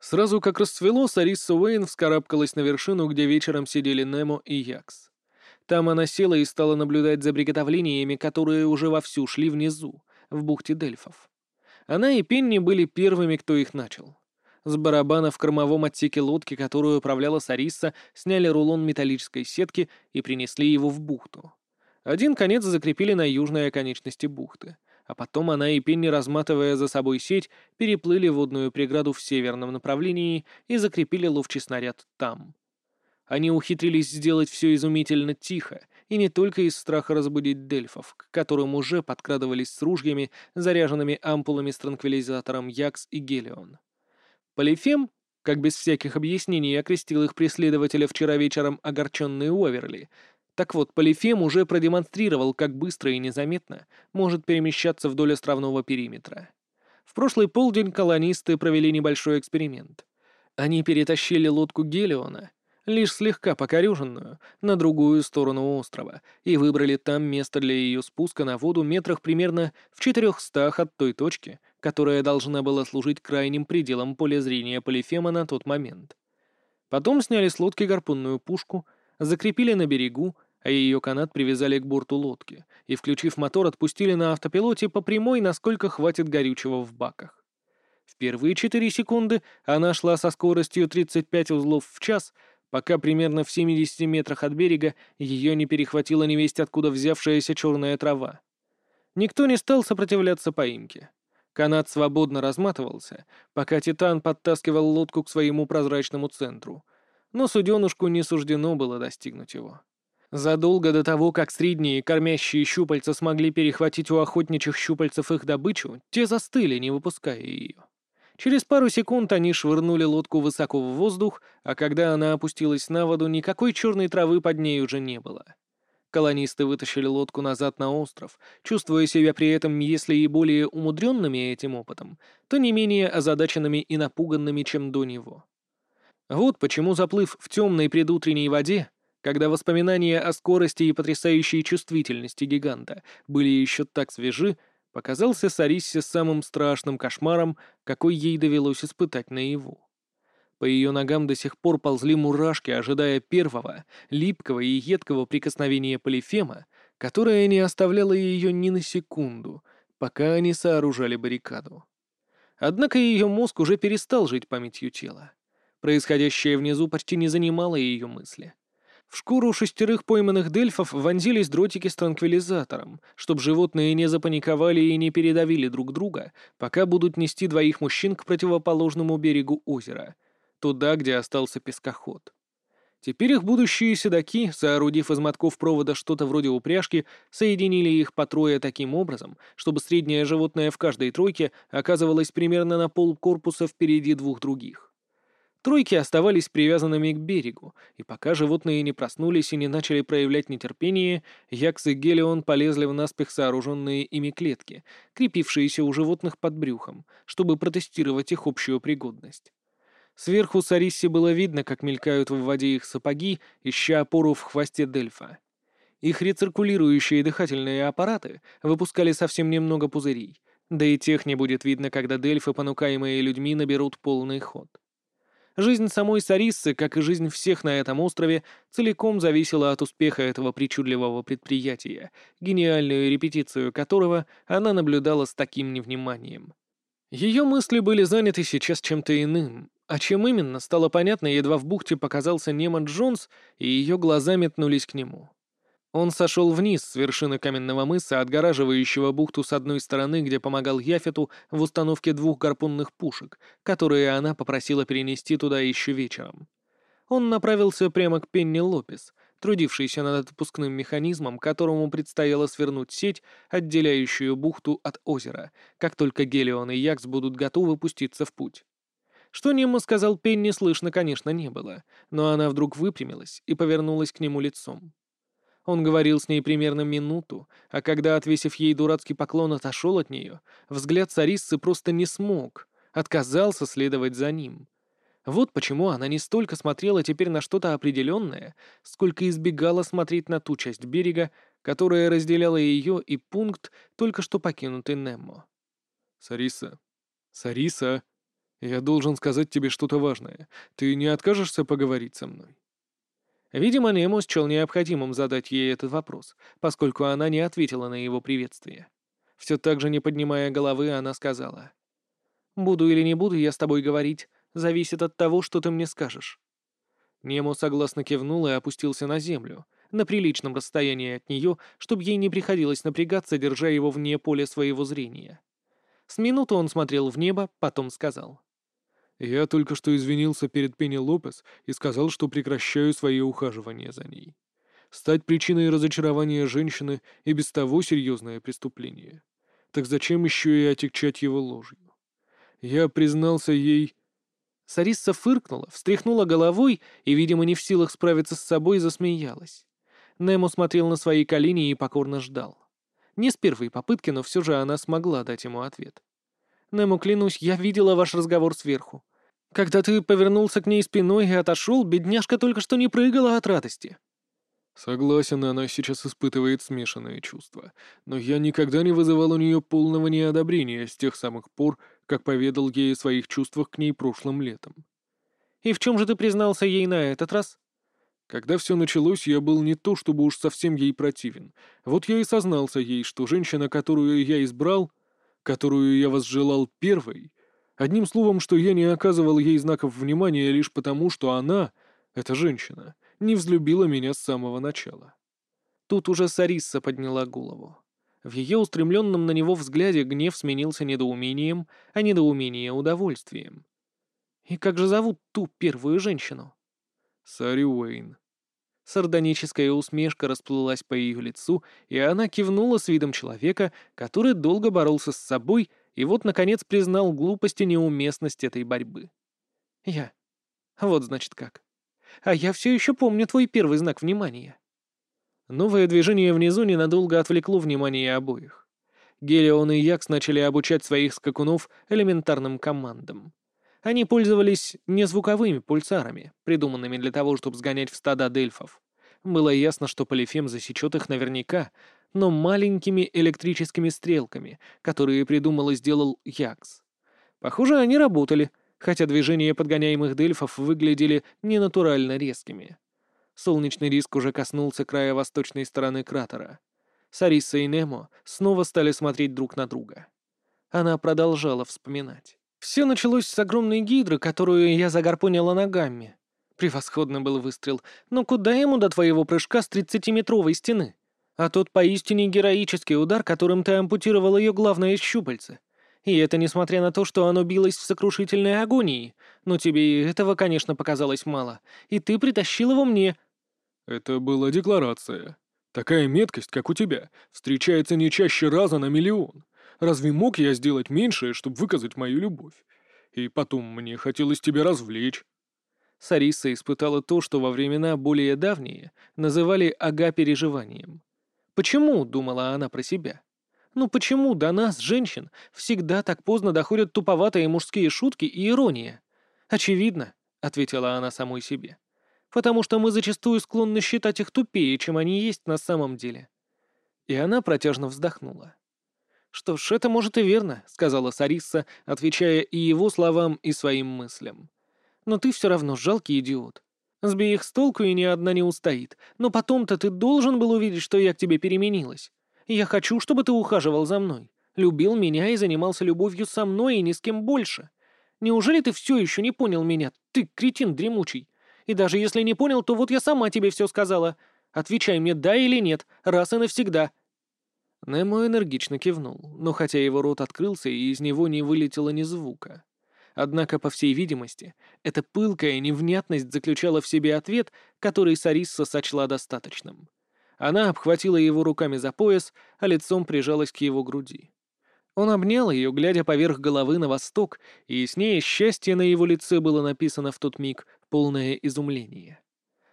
Сразу как расцвело, Сариса Уэйн вскарабкалась на вершину, где вечером сидели Немо и Якс. Там она села и стала наблюдать за приготовлениями, которые уже вовсю шли внизу, в бухте Дельфов. Она и Пенни были первыми, кто их начал. С барабана в кормовом отсеке лодки, которую управляла Сариса, сняли рулон металлической сетки и принесли его в бухту. Один конец закрепили на южной оконечности бухты — а потом она и Пенни, разматывая за собой сеть, переплыли водную преграду в северном направлении и закрепили ловчий снаряд там. Они ухитрились сделать все изумительно тихо, и не только из страха разбудить дельфов, к которым уже подкрадывались с ружьями, заряженными ампулами с транквилизатором Якс и Гелион. Полифем, как без всяких объяснений окрестил их преследователя вчера вечером огорченный Уоверли, так вот, Полифем уже продемонстрировал, как быстро и незаметно может перемещаться вдоль островного периметра. В прошлый полдень колонисты провели небольшой эксперимент. Они перетащили лодку Гелиона, лишь слегка покореженную, на другую сторону острова и выбрали там место для ее спуска на воду метрах примерно в четырехстах от той точки, которая должна была служить крайним пределом поля зрения Полифема на тот момент. Потом сняли с лодки гарпунную пушку, закрепили на берегу а ее канат привязали к борту лодки и, включив мотор, отпустили на автопилоте по прямой, насколько хватит горючего в баках. В первые 4 секунды она шла со скоростью 35 узлов в час, пока примерно в 70 метрах от берега ее не перехватила невесть откуда взявшаяся черная трава. Никто не стал сопротивляться поимке. Канат свободно разматывался, пока Титан подтаскивал лодку к своему прозрачному центру, но суденушку не суждено было достигнуть его. Задолго до того, как средние кормящие щупальца смогли перехватить у охотничьих щупальцев их добычу, те застыли, не выпуская ее. Через пару секунд они швырнули лодку высоко в воздух, а когда она опустилась на воду, никакой черной травы под ней уже не было. Колонисты вытащили лодку назад на остров, чувствуя себя при этом, если и более умудренными этим опытом, то не менее озадаченными и напуганными, чем до него. Вот почему, заплыв в темной предутренней воде, когда воспоминания о скорости и потрясающей чувствительности гиганта были еще так свежи, показался Сариссе самым страшным кошмаром, какой ей довелось испытать наяву. По ее ногам до сих пор ползли мурашки, ожидая первого, липкого и едкого прикосновения Полифема, которое не оставляло ее ни на секунду, пока они сооружали баррикаду. Однако ее мозг уже перестал жить памятью тела. Происходящее внизу почти не занимало ее мысли. В шкуру шестерых пойманных дельфов вонзились дротики с транквилизатором, чтобы животные не запаниковали и не передавили друг друга, пока будут нести двоих мужчин к противоположному берегу озера, туда, где остался пескоход. Теперь их будущие седаки, соорудив из мотков провода что-то вроде упряжки, соединили их по трое таким образом, чтобы среднее животное в каждой тройке оказывалось примерно на пол корпуса впереди двух других. Тройки оставались привязанными к берегу, и пока животные не проснулись и не начали проявлять нетерпение, Якс и Гелион полезли в наспех сооруженные ими клетки, крепившиеся у животных под брюхом, чтобы протестировать их общую пригодность. Сверху Сариссе было видно, как мелькают в воде их сапоги, ища опору в хвосте Дельфа. Их рециркулирующие дыхательные аппараты выпускали совсем немного пузырей, да и тех не будет видно, когда Дельфы, понукаемые людьми, наберут полный ход. Жизнь самой Сариссы, как и жизнь всех на этом острове, целиком зависела от успеха этого причудливого предприятия, гениальную репетицию которого она наблюдала с таким невниманием. Ее мысли были заняты сейчас чем-то иным, а чем именно, стало понятно, едва в бухте показался Немо Джонс, и ее глаза метнулись к нему. Он сошел вниз с вершины каменного мыса, отгораживающего бухту с одной стороны, где помогал Яфету в установке двух гарпунных пушек, которые она попросила перенести туда еще вечером. Он направился прямо к Пенни Лопес, трудившейся над отпускным механизмом, которому предстояло свернуть сеть, отделяющую бухту от озера, как только Гелион и Якс будут готовы пуститься в путь. Что Немо сказал Пенни, слышно, конечно, не было, но она вдруг выпрямилась и повернулась к нему лицом. Он говорил с ней примерно минуту, а когда, отвесив ей дурацкий поклон, отошел от нее, взгляд цариссы просто не смог, отказался следовать за ним. Вот почему она не столько смотрела теперь на что-то определенное, сколько избегала смотреть на ту часть берега, которая разделяла ее и пункт, только что покинутый Немо. «Сариса! Сариса!» «Я должен сказать тебе что-то важное. Ты не откажешься поговорить со мной?» Видимо, Немо счел необходимым задать ей этот вопрос, поскольку она не ответила на его приветствие. Все так же не поднимая головы, она сказала. «Буду или не буду я с тобой говорить, зависит от того, что ты мне скажешь». Немо согласно кивнул и опустился на землю, на приличном расстоянии от нее, чтобы ей не приходилось напрягаться, держа его вне поля своего зрения. С минуту он смотрел в небо, потом сказал. Я только что извинился перед Пенни Лопес и сказал, что прекращаю свои ухаживания за ней. Стать причиной разочарования женщины и без того серьезное преступление. Так зачем еще и отягчать его ложью? Я признался ей... Сарисса фыркнула, встряхнула головой и, видимо, не в силах справиться с собой, засмеялась. Немо смотрел на свои колени и покорно ждал. Не с первой попытки, но все же она смогла дать ему ответ. «Немо, клянусь, я видела ваш разговор сверху. Когда ты повернулся к ней спиной и отошел, бедняжка только что не прыгала от радости. Согласен, она сейчас испытывает смешанные чувства, но я никогда не вызывал у нее полного неодобрения с тех самых пор, как поведал ей о своих чувствах к ней прошлым летом. И в чем же ты признался ей на этот раз? Когда все началось, я был не то чтобы уж совсем ей противен. Вот я и сознался ей, что женщина, которую я избрал, которую я возжелал первой, Одним словом, что я не оказывал ей знаков внимания лишь потому, что она, эта женщина, не взлюбила меня с самого начала. Тут уже Сарисса подняла голову. В ее устремленном на него взгляде гнев сменился недоумением, а недоумение — удовольствием. «И как же зовут ту первую женщину?» «Сари Уэйн». Сардоническая усмешка расплылась по ее лицу, и она кивнула с видом человека, который долго боролся с собой и вот, наконец, признал глупость и неуместность этой борьбы. Я. Вот, значит, как. А я все еще помню твой первый знак внимания. Новое движение внизу ненадолго отвлекло внимание обоих. Гелион и Якс начали обучать своих скакунов элементарным командам. Они пользовались незвуковыми пульсарами, придуманными для того, чтобы сгонять в стада дельфов. Было ясно, что Полифем засечет их наверняка, но маленькими электрическими стрелками, которые придумал и сделал Якс. Похоже, они работали, хотя движения подгоняемых дельфов выглядели ненатурально резкими. Солнечный диск уже коснулся края восточной стороны кратера. Сариса и Немо снова стали смотреть друг на друга. Она продолжала вспоминать. Все началось с огромной гидры, которую я загорпонила ногами. Превосходно был выстрел, но куда ему до твоего прыжка с тридцатиметровой стены? А тот поистине героический удар, которым ты ампутировал ее главное щупальце. И это несмотря на то, что оно билось в сокрушительной агонии. Но тебе и этого, конечно, показалось мало. И ты притащил его мне». «Это была декларация. Такая меткость, как у тебя, встречается не чаще раза на миллион. Разве мог я сделать меньшее, чтобы выказать мою любовь? И потом мне хотелось тебя развлечь». Сариса испытала то, что во времена более давние называли ага-переживанием. Почему, думала она про себя. Ну почему до нас, женщин, всегда так поздно доходят туповатые мужские шутки и ирония? Очевидно, ответила она самой себе. Потому что мы зачастую склонны считать их тупее, чем они есть на самом деле. И она протяжно вздохнула. «Что ж, это может и верно», — сказала Сарисса, отвечая и его словам, и своим мыслям. «Но ты все равно жалкий идиот. Сбей их с толку, и ни одна не устоит. Но потом-то ты должен был увидеть, что я к тебе переменилась. Я хочу, чтобы ты ухаживал за мной, любил меня и занимался любовью со мной и ни с кем больше. Неужели ты все еще не понял меня, ты кретин дремучий? И даже если не понял, то вот я сама тебе все сказала. Отвечай мне да или нет, раз и навсегда». Немо энергично кивнул, но хотя его рот открылся, и из него не вылетело ни звука. Однако, по всей видимости, эта пылкая невнятность заключала в себе ответ, который Сарисса сочла достаточным. Она обхватила его руками за пояс, а лицом прижалась к его груди. Он обнял ее, глядя поверх головы на восток, и с ней счастье на его лице было написано в тот миг, полное изумление.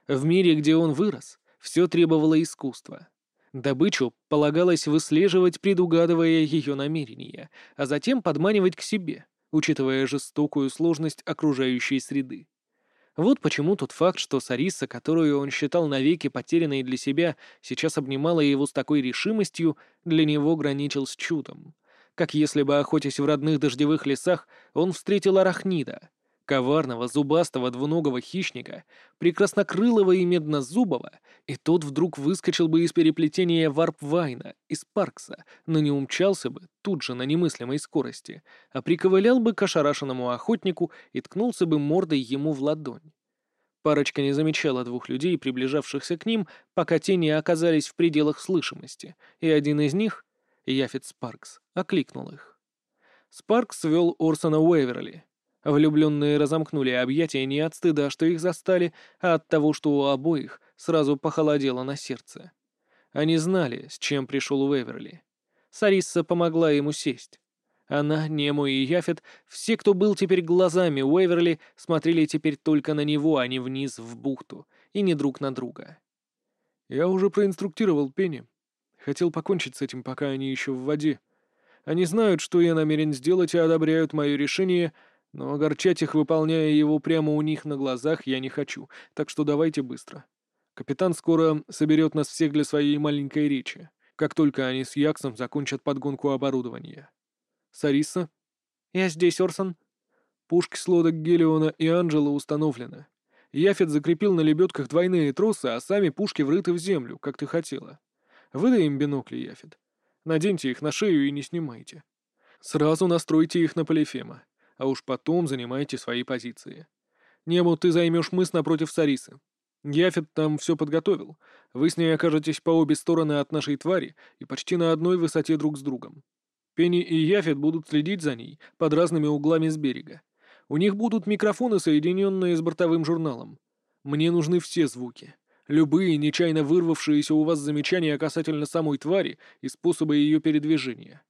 В мире, где он вырос, все требовало искусства. Добычу полагалось выслеживать, предугадывая ее намерения, а затем подманивать к себе — учитывая жестокую сложность окружающей среды. Вот почему тот факт, что Сариса, которую он считал навеки потерянной для себя, сейчас обнимала его с такой решимостью, для него граничил с чудом. как если бы, охотясь в родных дождевых лесах, он встретил арахнида, коварного, зубастого, двуногого хищника, прекраснокрылого и меднозубого, и тот вдруг выскочил бы из переплетения варп-вайна, из Паркса, но не умчался бы тут же на немыслимой скорости, а приковылял бы к ошарашенному охотнику и ткнулся бы мордой ему в ладонь. Парочка не замечала двух людей, приближавшихся к ним, пока те не оказались в пределах слышимости, и один из них, Яфет Спаркс, окликнул их. Спаркс вел Орсона Уэверли, Влюбленные разомкнули объятия не от стыда, что их застали, а от того, что у обоих сразу похолодело на сердце. Они знали, с чем пришел Уэверли. Сарисса помогла ему сесть. Она, Нему и Яфет, все, кто был теперь глазами Уэверли, смотрели теперь только на него, а не вниз в бухту, и не друг на друга. «Я уже проинструктировал Пенни. Хотел покончить с этим, пока они еще в воде. Они знают, что я намерен сделать, и одобряют мое решение — но огорчать их, выполняя его прямо у них на глазах, я не хочу, так что давайте быстро. Капитан скоро соберет нас всех для своей маленькой речи, как только они с Яксом закончат подгонку оборудования. Сариса? Я здесь, Орсон. Пушки с лодок Гелиона и Анджела установлены. Яфет закрепил на лебедках двойные тросы, а сами пушки врыты в землю, как ты хотела. Выдай им бинокли, Яфет. Наденьте их на шею и не снимайте. Сразу настройте их на полифема а уж потом занимайте свои позиции. Нему ты займешь мыс напротив Сарисы. Яфет там все подготовил. Вы с ней окажетесь по обе стороны от нашей твари и почти на одной высоте друг с другом. Пенни и Яфет будут следить за ней под разными углами с берега. У них будут микрофоны, соединенные с бортовым журналом. Мне нужны все звуки. Любые нечаянно вырвавшиеся у вас замечания касательно самой твари и способа ее передвижения.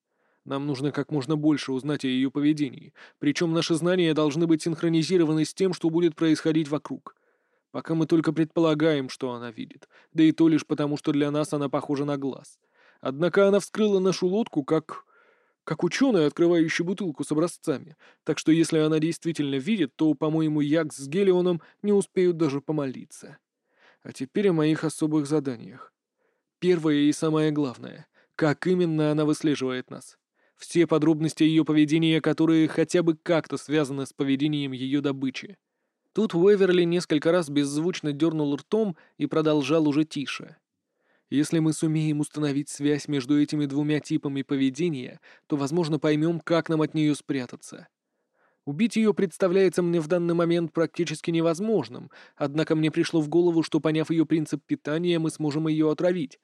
Нам нужно как можно больше узнать о ее поведении, причем наши знания должны быть синхронизированы с тем, что будет происходить вокруг. Пока мы только предполагаем, что она видит, да и то лишь потому, что для нас она похожа на глаз. Однако она вскрыла нашу лодку как... как ученый, открывающий бутылку с образцами, так что если она действительно видит, то, по-моему, Якс с Гелионом не успеют даже помолиться. А теперь о моих особых заданиях. Первое и самое главное — как именно она выслеживает нас все подробности ее поведения, которые хотя бы как-то связаны с поведением ее добычи. Тут Уэверли несколько раз беззвучно дернул ртом и продолжал уже тише. Если мы сумеем установить связь между этими двумя типами поведения, то, возможно, поймем, как нам от нее спрятаться. Убить ее представляется мне в данный момент практически невозможным, однако мне пришло в голову, что, поняв ее принцип питания, мы сможем ее отравить.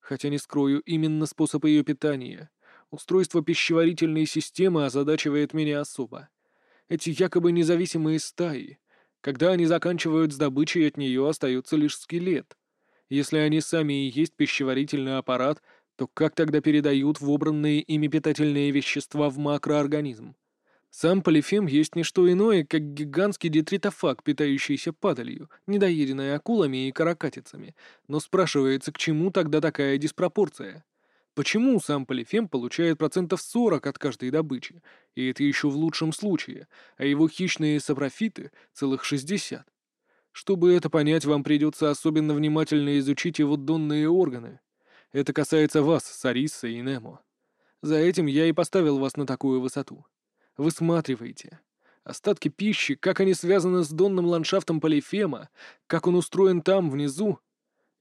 Хотя, не скрою, именно способ ее питания — Устройство пищеварительной системы озадачивает меня особо. Эти якобы независимые стаи. Когда они заканчивают с добычей, от нее остается лишь скелет. Если они сами и есть пищеварительный аппарат, то как тогда передают вобранные ими питательные вещества в макроорганизм? Сам полифем есть не что иное, как гигантский детритофаг, питающийся падалью, недоеденной акулами и каракатицами. Но спрашивается, к чему тогда такая диспропорция? Почему сам Полифем получает процентов 40 от каждой добычи, и это еще в лучшем случае, а его хищные сапрофиты — целых 60? Чтобы это понять, вам придется особенно внимательно изучить его донные органы. Это касается вас, Сариса и Немо. За этим я и поставил вас на такую высоту. Высматривайте. Остатки пищи, как они связаны с донным ландшафтом Полифема, как он устроен там, внизу,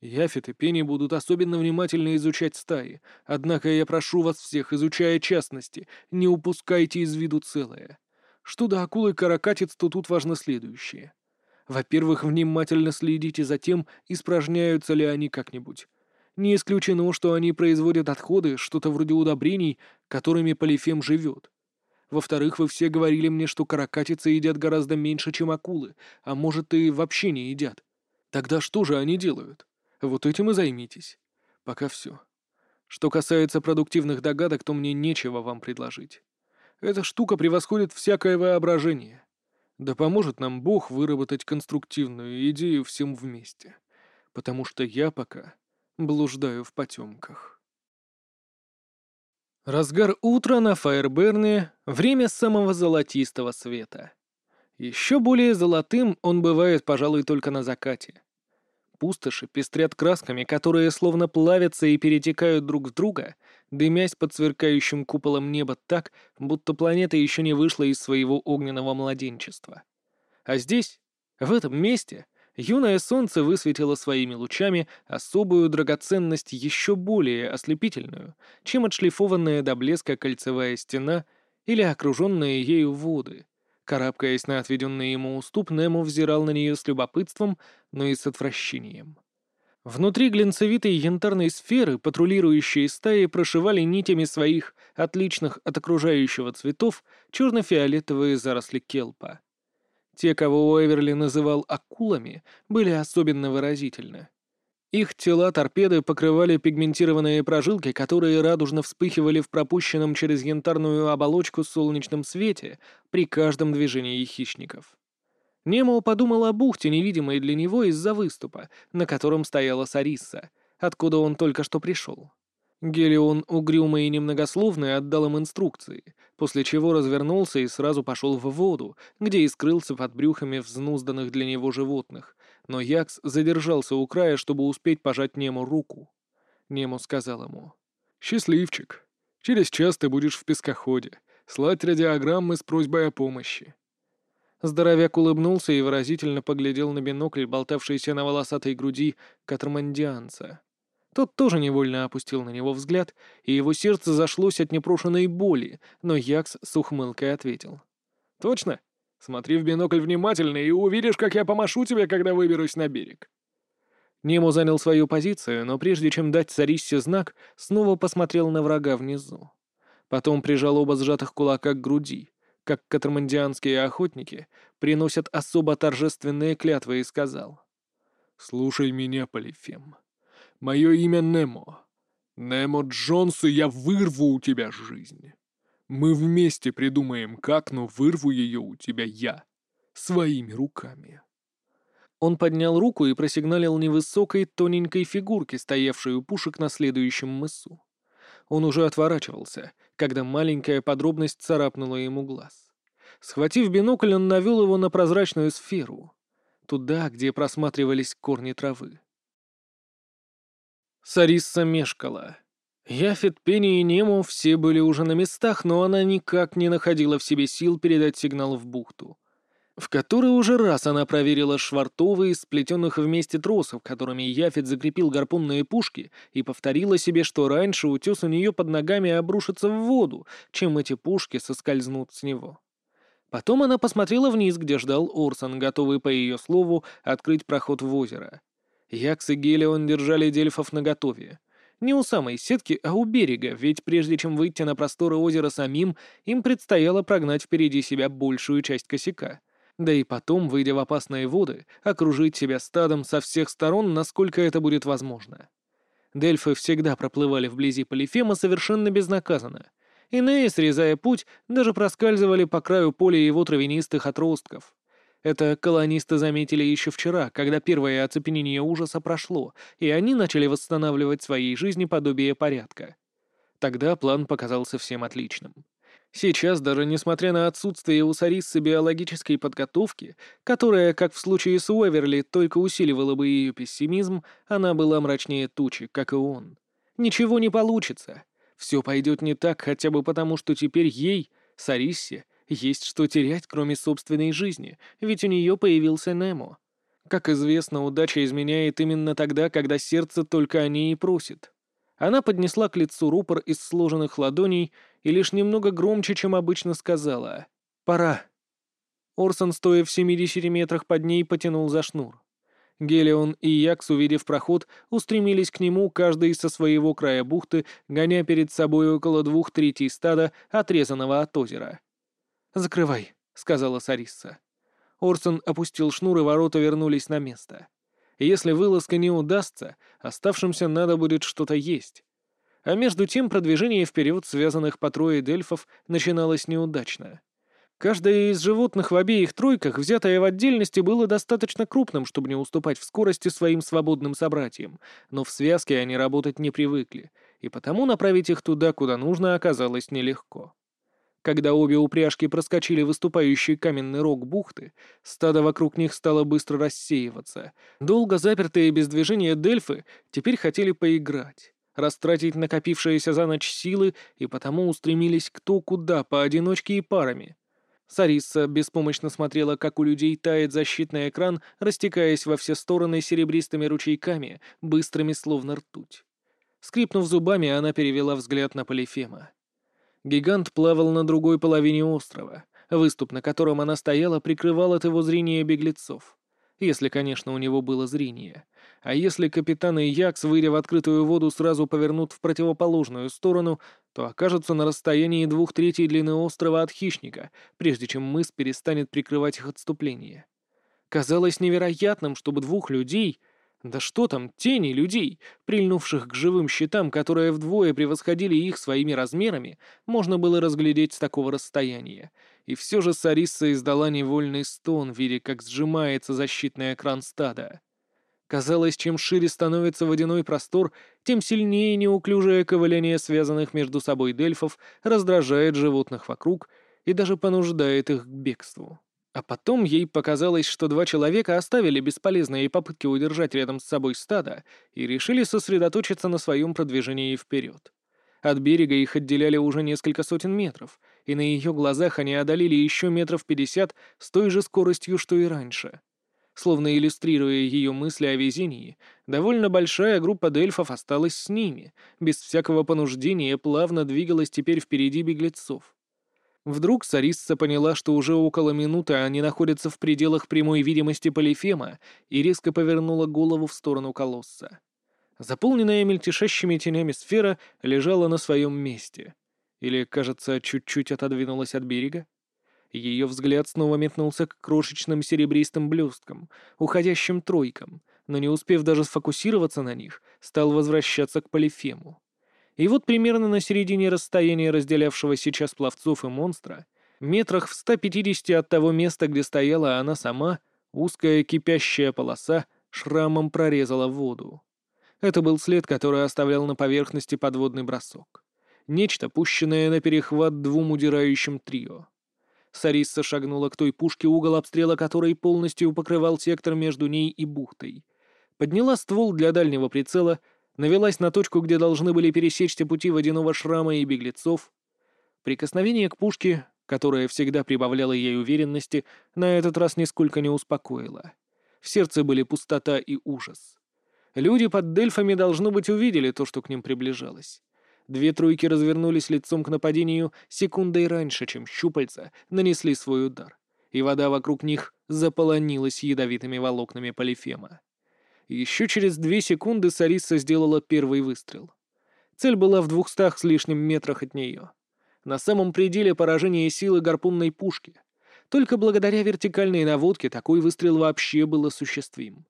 Яфет и Пенни будут особенно внимательно изучать стаи, однако я прошу вас всех, изучая частности, не упускайте из виду целое. Что до акулы каракатиц, то тут важно следующее. Во-первых, внимательно следите за тем, испражняются ли они как-нибудь. Не исключено, что они производят отходы, что-то вроде удобрений, которыми полифем живет. Во-вторых, вы все говорили мне, что каракатицы едят гораздо меньше, чем акулы, а может и вообще не едят. Тогда что же они делают? Вот этим и займитесь. Пока все. Что касается продуктивных догадок, то мне нечего вам предложить. Эта штука превосходит всякое воображение. Да поможет нам Бог выработать конструктивную идею всем вместе. Потому что я пока блуждаю в потемках. Разгар утра на Фаерберне — время самого золотистого света. Еще более золотым он бывает, пожалуй, только на закате. Пустоши пестрят красками, которые словно плавятся и перетекают друг в друга, дымясь под сверкающим куполом неба так, будто планета еще не вышла из своего огненного младенчества. А здесь, в этом месте, юное солнце высветило своими лучами особую драгоценность еще более ослепительную, чем отшлифованная до блеска кольцевая стена или окруженные ею воды. Карабкаясь на отведенный ему уступ, Немо взирал на нее с любопытством, но и с отвращением. Внутри глинцевитой янтарной сферы патрулирующие стаи прошивали нитями своих, отличных от окружающего цветов, черно-фиолетовые заросли келпа. Те, кого Уэверли называл акулами, были особенно выразительны. Их тела торпеды покрывали пигментированные прожилки, которые радужно вспыхивали в пропущенном через янтарную оболочку солнечном свете при каждом движении хищников. Немо подумал о бухте, невидимой для него из-за выступа, на котором стояла Сарисса, откуда он только что пришел. Гелион, угрюмый и немногословный, отдал им инструкции, после чего развернулся и сразу пошел в воду, где и скрылся под брюхами взнузданных для него животных, но Якс задержался у края, чтобы успеть пожать Нему руку. Нему сказал ему, «Счастливчик, через час ты будешь в пескоходе, слать радиограммы с просьбой о помощи». Здоровяк улыбнулся и выразительно поглядел на бинокль, болтавшийся на волосатой груди катармандианца. Тот тоже невольно опустил на него взгляд, и его сердце зашлось от непрошенной боли, но Якс с ухмылкой ответил. «Точно? Смотри в бинокль внимательно и увидишь, как я помашу тебе, когда выберусь на берег». Немо занял свою позицию, но прежде чем дать Сариссе знак, снова посмотрел на врага внизу. Потом прижал оба сжатых кулака к груди, как катармандианские охотники приносят особо торжественные клятвы, и сказал. «Слушай меня, Полифем. Мое имя Немо. Немо Джонс, и я вырву у тебя жизнь. Мы вместе придумаем, как, но вырву ее у тебя я. Своими руками. Он поднял руку и просигналил невысокой, тоненькой фигурке, стоявшей у пушек на следующем мысу. Он уже отворачивался, когда маленькая подробность царапнула ему глаз. Схватив бинокль, он навел его на прозрачную сферу, туда, где просматривались корни травы. Сарисса мешкала. Яфет, Пенни и Нему все были уже на местах, но она никак не находила в себе сил передать сигнал в бухту. В который уже раз она проверила швартовые из сплетенных вместе тросов, которыми Яфет закрепил гарпунные пушки, и повторила себе, что раньше утес у нее под ногами обрушится в воду, чем эти пушки соскользнут с него. Потом она посмотрела вниз, где ждал Орсон, готовый, по ее слову, открыть проход в озеро. Якс и Гелион держали дельфов наготове. Не у самой сетки, а у берега, ведь прежде чем выйти на просторы озера самим, им предстояло прогнать впереди себя большую часть косяка. Да и потом, выйдя в опасные воды, окружить себя стадом со всех сторон, насколько это будет возможно. Дельфы всегда проплывали вблизи Полифема совершенно безнаказанно. Иные, срезая путь, даже проскальзывали по краю поля его травянистых отростков. Это колонисты заметили еще вчера, когда первое оцепенение ужаса прошло, и они начали восстанавливать своей жизни подобие порядка. Тогда план показался всем отличным. Сейчас, даже несмотря на отсутствие у Сариссы биологической подготовки, которая, как в случае с Уэверли, только усиливала бы ее пессимизм, она была мрачнее тучи, как и он. Ничего не получится. Все пойдет не так хотя бы потому, что теперь ей, Сариссе, есть что терять, кроме собственной жизни, ведь у нее появился Немо. Как известно, удача изменяет именно тогда, когда сердце только о ней и просит. Она поднесла к лицу рупор из сложенных ладоней и лишь немного громче, чем обычно сказала «Пора». Орсон, стоя в 70 метрах под ней, потянул за шнур. Гелион и Якс, увидев проход, устремились к нему, каждый со своего края бухты, гоня перед собой около двух третей стада, отрезанного от озера. «Закрывай», — сказала Сарисса. Орсон опустил шнур, и ворота вернулись на место. Если вылазка не удастся, оставшимся надо будет что-то есть. А между тем продвижение вперед связанных по трое дельфов начиналось неудачно. Каждое из животных в обеих тройках, взятое в отдельности, было достаточно крупным, чтобы не уступать в скорости своим свободным собратьям, но в связке они работать не привыкли, и потому направить их туда, куда нужно, оказалось нелегко. Когда обе упряжки проскочили выступающий каменный рог бухты, стадо вокруг них стало быстро рассеиваться. Долго запертые без движения дельфы теперь хотели поиграть, растратить накопившиеся за ночь силы и потому устремились кто куда, поодиночке и парами. Сариса беспомощно смотрела, как у людей тает защитный экран, растекаясь во все стороны серебристыми ручейками, быстрыми словно ртуть. Скрипнув зубами, она перевела взгляд на Полифема. Гигант плавал на другой половине острова. Выступ, на котором она стояла, прикрывал от его зрения беглецов. Если, конечно, у него было зрение. А если капитан и Якс, выйдя в открытую воду, сразу повернут в противоположную сторону, то окажутся на расстоянии двух третей длины острова от хищника, прежде чем мыс перестанет прикрывать их отступление. Казалось невероятным, чтобы двух людей — да что там, тени людей, прильнувших к живым щитам, которые вдвое превосходили их своими размерами, можно было разглядеть с такого расстояния. И все же Сарисса издала невольный стон, видя, как сжимается защитный экран стада. Казалось, чем шире становится водяной простор, тем сильнее неуклюжее ковыляние связанных между собой дельфов раздражает животных вокруг и даже понуждает их к бегству. А потом ей показалось, что два человека оставили бесполезные попытки удержать рядом с собой стадо и решили сосредоточиться на своем продвижении вперед. От берега их отделяли уже несколько сотен метров, и на ее глазах они одолели еще метров пятьдесят с той же скоростью, что и раньше. Словно иллюстрируя ее мысли о везении, довольно большая группа дельфов осталась с ними, без всякого понуждения плавно двигалась теперь впереди беглецов. Вдруг Сарисса поняла, что уже около минуты они находятся в пределах прямой видимости Полифема, и резко повернула голову в сторону колосса. Заполненная мельтешащими тенями сфера лежала на своем месте. Или, кажется, чуть-чуть отодвинулась от берега. Ее взгляд снова метнулся к крошечным серебристым блесткам, уходящим тройкам, но не успев даже сфокусироваться на них, стал возвращаться к Полифему. И вот примерно на середине расстояния, разделявшего сейчас пловцов и монстра, метрах в 150 от того места, где стояла она сама, узкая кипящая полоса шрамом прорезала воду. Это был след, который оставлял на поверхности подводный бросок. Нечто, пущенное на перехват двум удирающим трио. Сарисса шагнула к той пушке, угол обстрела которой полностью покрывал сектор между ней и бухтой. Подняла ствол для дальнего прицела — навелась на точку, где должны были пересечься пути водяного шрама и беглецов. Прикосновение к пушке, которое всегда прибавляло ей уверенности, на этот раз нисколько не успокоило. В сердце были пустота и ужас. Люди под Дельфами, должно быть, увидели то, что к ним приближалось. Две тройки развернулись лицом к нападению секундой раньше, чем щупальца нанесли свой удар, и вода вокруг них заполонилась ядовитыми волокнами полифема. Еще через две секунды Сариса сделала первый выстрел. Цель была в двухстах с лишним метрах от нее. На самом пределе поражения силы гарпунной пушки. Только благодаря вертикальной наводке такой выстрел вообще был осуществим.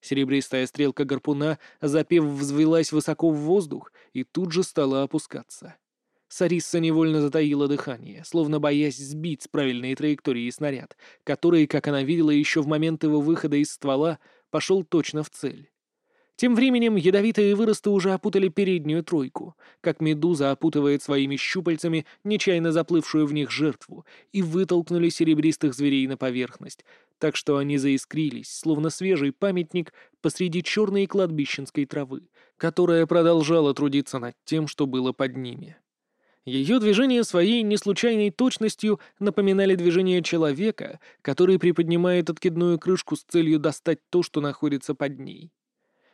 Серебристая стрелка гарпуна, запев, взвелась высоко в воздух и тут же стала опускаться. Сарисса невольно затаила дыхание, словно боясь сбить с правильной траектории снаряд, который, как она видела еще в момент его выхода из ствола, пошел точно в цель. Тем временем ядовитые выросты уже опутали переднюю тройку, как медуза опутывает своими щупальцами нечаянно заплывшую в них жертву, и вытолкнули серебристых зверей на поверхность, так что они заискрились, словно свежий памятник посреди черной кладбищенской травы, которая продолжала трудиться над тем, что было под ними. Ее движения своей неслучайной точностью напоминали движение человека, который приподнимает откидную крышку с целью достать то, что находится под ней.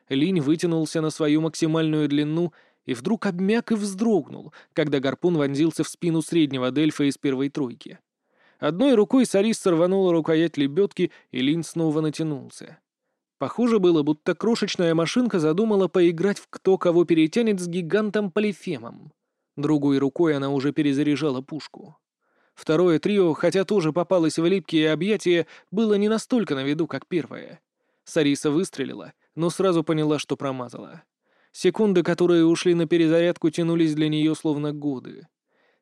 Линь вытянулся на свою максимальную длину и вдруг обмяк и вздрогнул, когда гарпун вонзился в спину среднего дельфа из первой тройки. Одной рукой Сарис сорванула рукоять лебедки, и Линь снова натянулся. Похоже было, будто крошечная машинка задумала поиграть в кто кого перетянет с гигантом-полифемом. Другой рукой она уже перезаряжала пушку. Второе трио, хотя тоже попалось в липкие объятия, было не настолько на виду, как первое. Сариса выстрелила, но сразу поняла, что промазала. Секунды, которые ушли на перезарядку, тянулись для нее словно годы.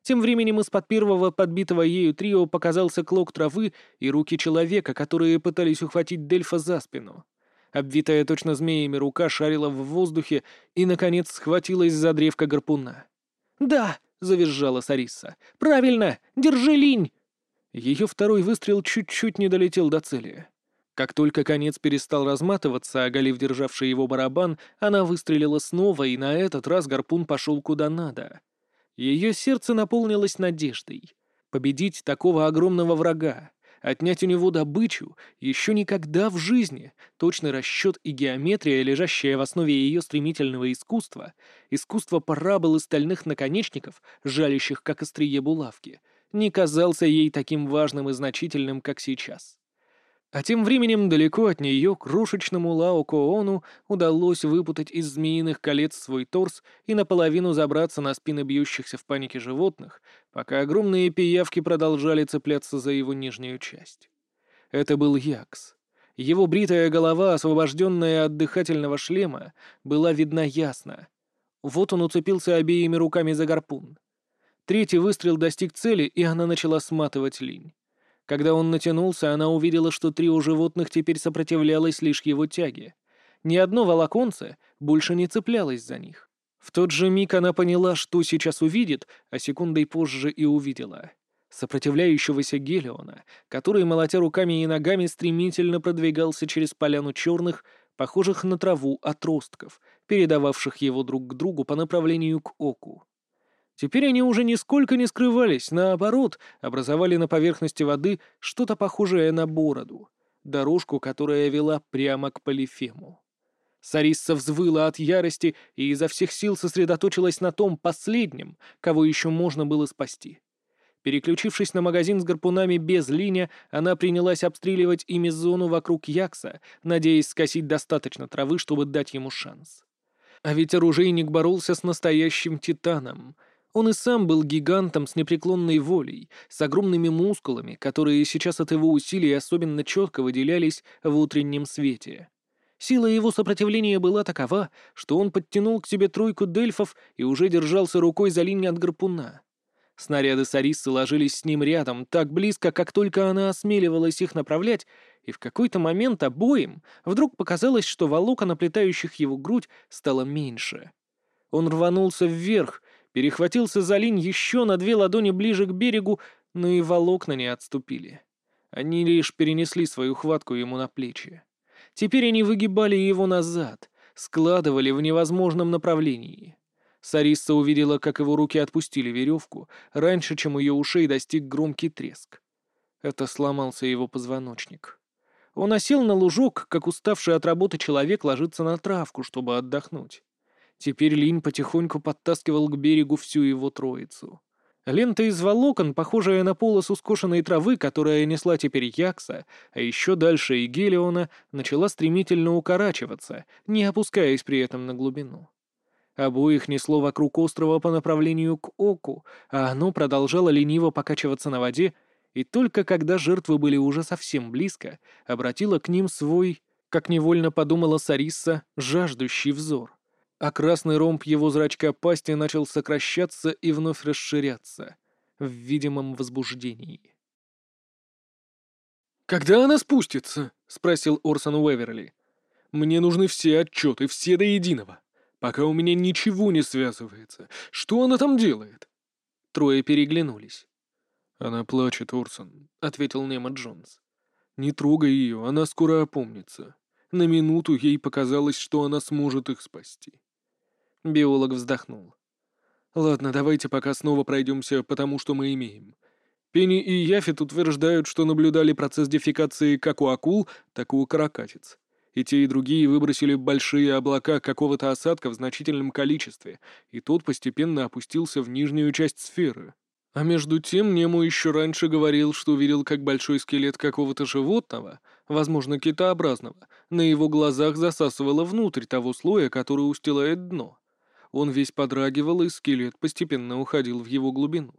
Тем временем из-под первого подбитого ею трио показался клок травы и руки человека, которые пытались ухватить Дельфа за спину. Обвитая точно змеями рука шарила в воздухе и, наконец, схватилась за древко гарпуна. «Да!» —— завизжала Сарисса. «Правильно! Держи линь!» Ее второй выстрел чуть-чуть не долетел до цели. Как только конец перестал разматываться, оголив державший его барабан, она выстрелила снова, и на этот раз гарпун пошел куда надо. Ее сердце наполнилось надеждой. Победить такого огромного врага, отнять у него добычу, еще никогда в жизни. Точный расчет и геометрия, лежащая в основе ее стремительного искусства, искусство парабол и стальных наконечников, жалящих как острие булавки, не казался ей таким важным и значительным, как сейчас. А тем временем далеко от нее крошечному Лао Коону удалось выпутать из змеиных колец свой торс и наполовину забраться на спины бьющихся в панике животных, пока огромные пиявки продолжали цепляться за его нижнюю часть. Это был Якс. Его бритая голова, освобожденная от дыхательного шлема, была видна ясно. Вот он уцепился обеими руками за гарпун. Третий выстрел достиг цели, и она начала сматывать линь. Когда он натянулся, она увидела, что трио животных теперь сопротивлялось лишь его тяге. Ни одно волоконце больше не цеплялось за них. В тот же миг она поняла, что сейчас увидит, а секундой позже и увидела. Сопротивляющегося Гелиона, который, молотя руками и ногами, стремительно продвигался через поляну черных, похожих на траву отростков, передававших его друг к другу по направлению к оку. Теперь они уже нисколько не скрывались, наоборот, образовали на поверхности воды что-то похожее на бороду, дорожку, которая вела прямо к Полифему. Сарисса взвыла от ярости и изо всех сил сосредоточилась на том последнем, кого еще можно было спасти. Переключившись на магазин с гарпунами без линия, она принялась обстреливать ими зону вокруг Якса, надеясь скосить достаточно травы, чтобы дать ему шанс. А ведь оружейник боролся с настоящим титаном — он и сам был гигантом с непреклонной волей, с огромными мускулами, которые сейчас от его усилий особенно четко выделялись в утреннем свете. Сила его сопротивления была такова, что он подтянул к себе тройку дельфов и уже держался рукой за линию от гарпуна. Снаряды Сариссы ложились с ним рядом, так близко, как только она осмеливалась их направлять, и в какой-то момент обоим вдруг показалось, что волокон, оплетающих его грудь, стало меньше. Он рванулся вверх, перехватился за линь еще на две ладони ближе к берегу, но и волокна не отступили. Они лишь перенесли свою хватку ему на плечи. Теперь они выгибали его назад, складывали в невозможном направлении. Сарисса увидела, как его руки отпустили веревку, раньше, чем ее ушей достиг громкий треск. Это сломался его позвоночник. Он осел на лужок, как уставший от работы человек ложится на травку, чтобы отдохнуть. Теперь Линь потихоньку подтаскивал к берегу всю его троицу. Лента из волокон, похожая на полосу скошенной травы, которая несла теперь Якса, а еще дальше и Гелиона, начала стремительно укорачиваться, не опускаясь при этом на глубину. Обоих несло вокруг острова по направлению к оку, а оно продолжало лениво покачиваться на воде, и только когда жертвы были уже совсем близко, обратила к ним свой, как невольно подумала Сарисса, жаждущий взор а красный ромб его зрачка пасти начал сокращаться и вновь расширяться в видимом возбуждении. «Когда она спустится?» — спросил Орсон Уэверли. «Мне нужны все отчеты, все до единого. Пока у меня ничего не связывается. Что она там делает?» Трое переглянулись. «Она плачет, Орсон», — ответил Немо Джонс. «Не трогай ее, она скоро опомнится. На минуту ей показалось, что она сможет их спасти. Биолог вздохнул. «Ладно, давайте пока снова пройдемся по тому, что мы имеем. Пенни и Яфет утверждают, что наблюдали процесс дефекации как у акул, так и у каракатиц. И те, и другие выбросили большие облака какого-то осадка в значительном количестве, и тот постепенно опустился в нижнюю часть сферы. А между тем Нему еще раньше говорил, что видел, как большой скелет какого-то животного, возможно, китообразного, на его глазах засасывало внутрь того слоя, который устилает дно. Он весь подрагивал, и скелет постепенно уходил в его глубину.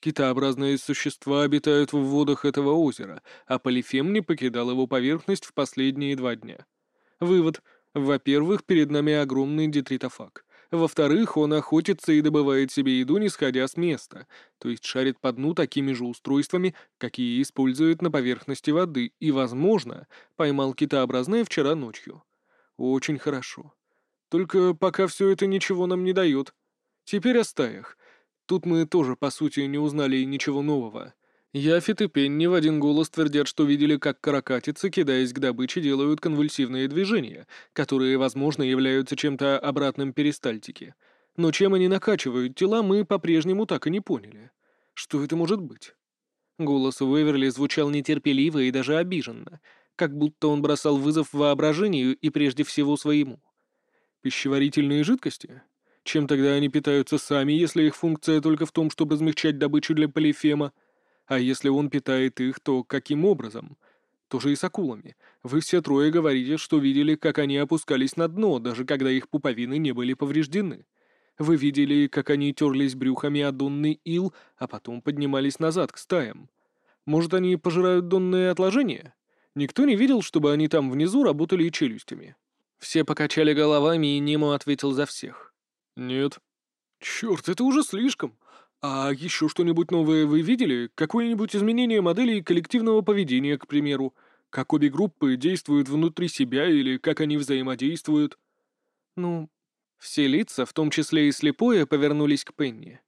Китообразные существа обитают в водах этого озера, а Полифем не покидал его поверхность в последние два дня. Вывод. Во-первых, перед нами огромный детритофаг. Во-вторых, он охотится и добывает себе еду, не сходя с места, то есть шарит по дну такими же устройствами, какие использует на поверхности воды, и, возможно, поймал китообразное вчера ночью. Очень хорошо. Только пока все это ничего нам не дает. Теперь о стаях. Тут мы тоже, по сути, не узнали ничего нового. Яфет и Пенни в один голос твердят, что видели, как каракатицы, кидаясь к добыче, делают конвульсивные движения, которые, возможно, являются чем-то обратным перистальтике. Но чем они накачивают тела, мы по-прежнему так и не поняли. Что это может быть? Голос Уэверли звучал нетерпеливо и даже обиженно, как будто он бросал вызов воображению и прежде всего своему. Пищеварительные жидкости? Чем тогда они питаются сами, если их функция только в том, чтобы размягчать добычу для полифема? А если он питает их, то каким образом? Тоже и с акулами. Вы все трое говорите, что видели, как они опускались на дно, даже когда их пуповины не были повреждены. Вы видели, как они терлись брюхами о донный ил, а потом поднимались назад к стаям. Может, они пожирают донные отложения? Никто не видел, чтобы они там внизу работали челюстями. Все покачали головами, и Немо ответил за всех. «Нет». «Черт, это уже слишком. А еще что-нибудь новое вы видели? Какое-нибудь изменение моделей коллективного поведения, к примеру? Как обе группы действуют внутри себя или как они взаимодействуют?» «Ну, все лица, в том числе и слепое, повернулись к Пенни.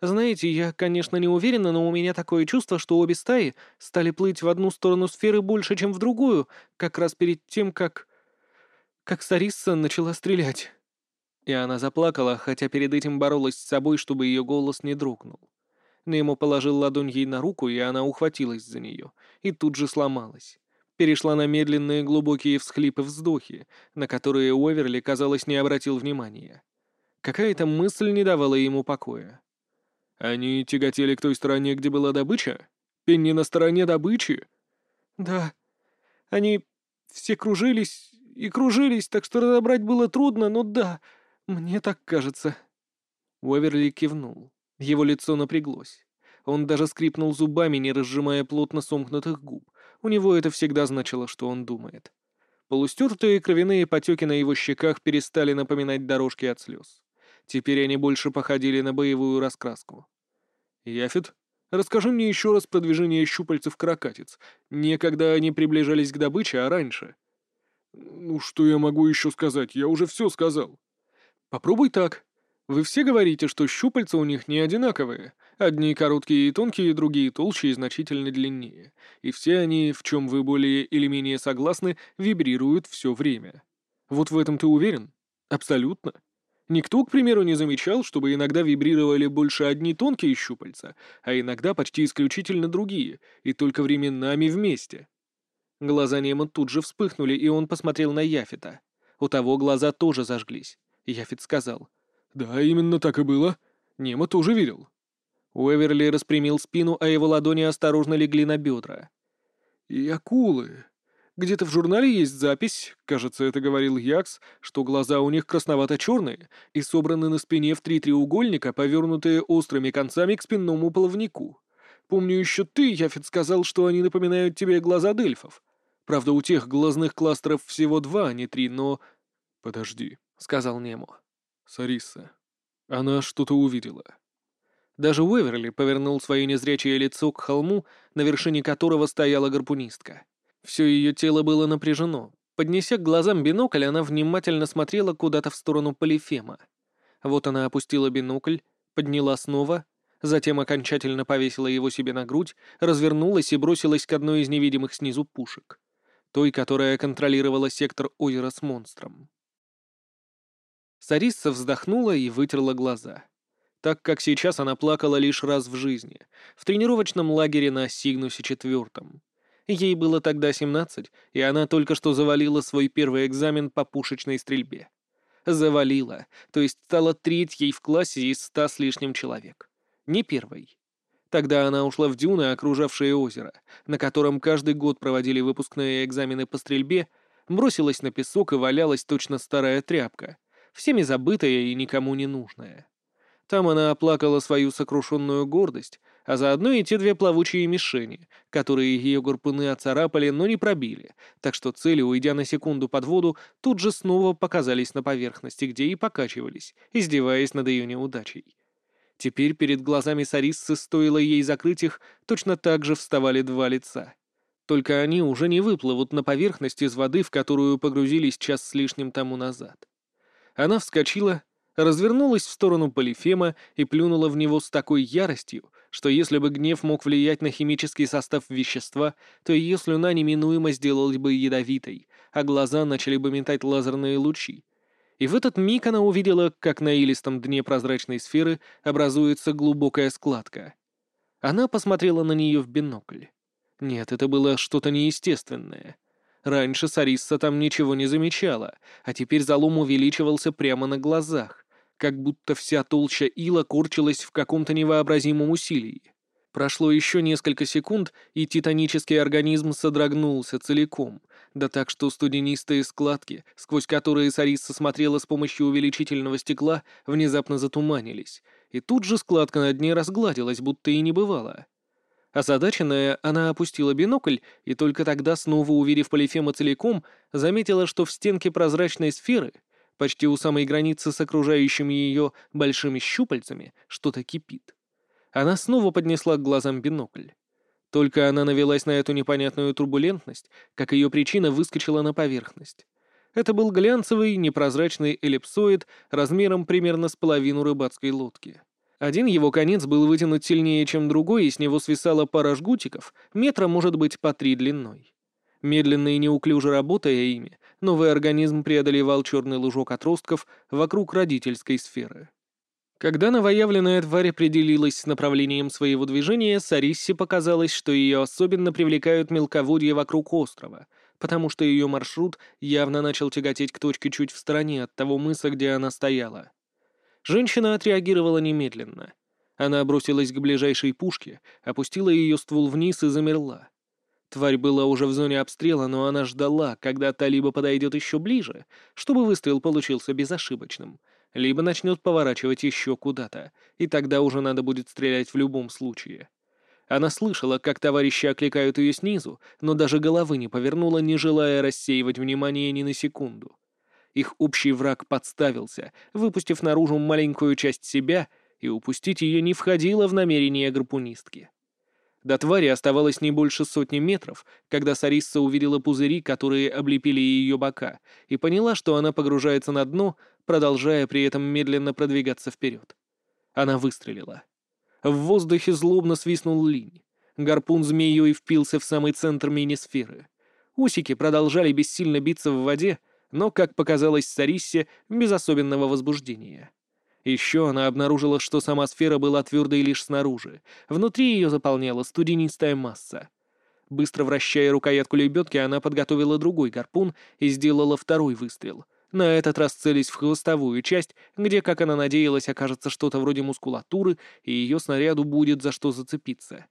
«Знаете, я, конечно, не уверена, но у меня такое чувство, что обе стаи стали плыть в одну сторону сферы больше, чем в другую, как раз перед тем, как... как Сарисса начала стрелять». И она заплакала, хотя перед этим боролась с собой, чтобы ее голос не дрогнул. Немо положил ладонь ей на руку, и она ухватилась за нее, и тут же сломалась перешла на медленные глубокие всхлипы-вздохи, на которые Уэверли, казалось, не обратил внимания. Какая-то мысль не давала ему покоя. «Они тяготели к той стороне, где была добыча? Пенни на стороне добычи?» «Да. Они все кружились и кружились, так что разобрать было трудно, но да, мне так кажется». Уэверли кивнул. Его лицо напряглось. Он даже скрипнул зубами, не разжимая плотно сомкнутых губ. У него это всегда значило, что он думает. Полустертые кровяные потеки на его щеках перестали напоминать дорожки от слез. Теперь они больше походили на боевую раскраску. «Яфет, расскажи мне еще раз про движение щупальцев каракатиц. Не когда они приближались к добыче, а раньше». «Ну, что я могу еще сказать? Я уже все сказал». «Попробуй так. Вы все говорите, что щупальца у них не одинаковые, Одни короткие и тонкие, другие толще и значительно длиннее. И все они, в чем вы более или менее согласны, вибрируют все время. Вот в этом ты уверен? Абсолютно. Никто, к примеру, не замечал, чтобы иногда вибрировали больше одни тонкие щупальца, а иногда почти исключительно другие, и только временами вместе. Глаза Немо тут же вспыхнули, и он посмотрел на Яфета. У того глаза тоже зажглись. Яфет сказал. «Да, именно так и было. Немо тоже видел». Уэверли распрямил спину, а его ладони осторожно легли на бедра. «И акулы. Где-то в журнале есть запись, кажется, это говорил Якс, что глаза у них красновато-черные и собраны на спине в три треугольника, повернутые острыми концами к спинному половнику. Помню еще ты, Яфет, сказал, что они напоминают тебе глаза дельфов. Правда, у тех глазных кластеров всего два, а не три, но...» «Подожди», — сказал Немо. «Сариса. Она что-то увидела». Даже Уэверли повернул свое незрячее лицо к холму, на вершине которого стояла гарпунистка. Все ее тело было напряжено. Поднеся к глазам бинокль, она внимательно смотрела куда-то в сторону Полифема. Вот она опустила бинокль, подняла снова, затем окончательно повесила его себе на грудь, развернулась и бросилась к одной из невидимых снизу пушек. Той, которая контролировала сектор озера с монстром. Сарисса вздохнула и вытерла глаза так как сейчас она плакала лишь раз в жизни, в тренировочном лагере на Сигнусе четвертом. Ей было тогда 17, и она только что завалила свой первый экзамен по пушечной стрельбе. Завалила, то есть стала третьей в классе из ста с лишним человек. Не первой. Тогда она ушла в дюны, окружавшие озеро, на котором каждый год проводили выпускные экзамены по стрельбе, бросилась на песок и валялась точно старая тряпка, всеми забытая и никому не нужная. Там она оплакала свою сокрушенную гордость, а заодно и те две плавучие мишени, которые ее гарпуны оцарапали, но не пробили, так что цели, уйдя на секунду под воду, тут же снова показались на поверхности, где и покачивались, издеваясь над ее неудачей. Теперь перед глазами Сариссы стоило ей закрыть их, точно так же вставали два лица. Только они уже не выплывут на поверхность из воды, в которую погрузились час с лишним тому назад. Она вскочила, развернулась в сторону Полифема и плюнула в него с такой яростью, что если бы гнев мог влиять на химический состав вещества, то ее слюна неминуемо сделалась бы ядовитой, а глаза начали бы метать лазерные лучи. И в этот миг она увидела, как на илистом дне прозрачной сферы образуется глубокая складка. Она посмотрела на нее в бинокль. Нет, это было что-то неестественное. Раньше Сарисса там ничего не замечала, а теперь залом увеличивался прямо на глазах как будто вся толща ила корчилась в каком-то невообразимом усилии. Прошло еще несколько секунд, и титанический организм содрогнулся целиком, да так что студенистые складки, сквозь которые Сарисса смотрела с помощью увеличительного стекла, внезапно затуманились, и тут же складка на дне разгладилась, будто и не бывало. Озадаченная, она опустила бинокль и только тогда, снова увидев Полифема целиком, заметила, что в стенке прозрачной сферы — Почти у самой границы с окружающими ее большими щупальцами что-то кипит. Она снова поднесла к глазам бинокль. Только она навелась на эту непонятную турбулентность, как ее причина выскочила на поверхность. Это был глянцевый, непрозрачный эллипсоид размером примерно с половину рыбацкой лодки. Один его конец был вытянут сильнее, чем другой, и с него свисала пара жгутиков, метра, может быть, по три длиной. Медленно и неуклюже работая ими, новый организм преодолевал черный лужок отростков вокруг родительской сферы. Когда новоявленная тварь определилась с направлением своего движения, Сариссе показалось, что ее особенно привлекают мелководья вокруг острова, потому что ее маршрут явно начал тяготеть к точке чуть в стороне от того мыса, где она стояла. Женщина отреагировала немедленно. Она бросилась к ближайшей пушке, опустила ее ствол вниз и замерла. Тварь была уже в зоне обстрела, но она ждала, когда та либо подойдет еще ближе, чтобы выстрел получился безошибочным, либо начнет поворачивать еще куда-то, и тогда уже надо будет стрелять в любом случае. Она слышала, как товарищи окликают ее снизу, но даже головы не повернула, не желая рассеивать внимание ни на секунду. Их общий враг подставился, выпустив наружу маленькую часть себя, и упустить ее не входило в намерение гарпунистки. До твари оставалось не больше сотни метров, когда Сарисса увидела пузыри, которые облепили ее бока, и поняла, что она погружается на дно, продолжая при этом медленно продвигаться вперед. Она выстрелила. В воздухе злобно свистнул линь. Гарпун змеей впился в самый центр мини-сферы. Усики продолжали бессильно биться в воде, но, как показалось Сариссе, без особенного возбуждения. Еще она обнаружила, что сама сфера была твердой лишь снаружи. Внутри ее заполняла студенистая масса. Быстро вращая рукоятку лебедки, она подготовила другой гарпун и сделала второй выстрел. На этот раз целясь в хвостовую часть, где, как она надеялась, окажется что-то вроде мускулатуры, и ее снаряду будет за что зацепиться.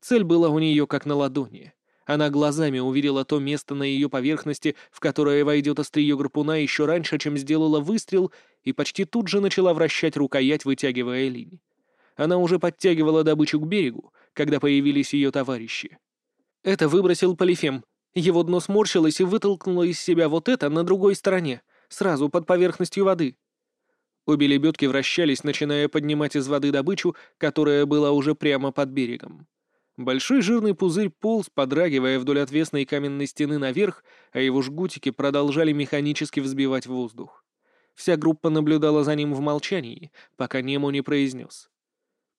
Цель была у нее как на ладони. Она глазами увидела то место на ее поверхности, в которое войдет острие гарпуна еще раньше, чем сделала выстрел, и почти тут же начала вращать рукоять, вытягивая линь. Она уже подтягивала добычу к берегу, когда появились ее товарищи. Это выбросил Полифем. Его дно сморщилось и вытолкнуло из себя вот это на другой стороне, сразу под поверхностью воды. Обе лебедки вращались, начиная поднимать из воды добычу, которая была уже прямо под берегом. Большой жирный пузырь полз, подрагивая вдоль отвесной каменной стены наверх, а его жгутики продолжали механически взбивать воздух. Вся группа наблюдала за ним в молчании, пока Нему не произнес.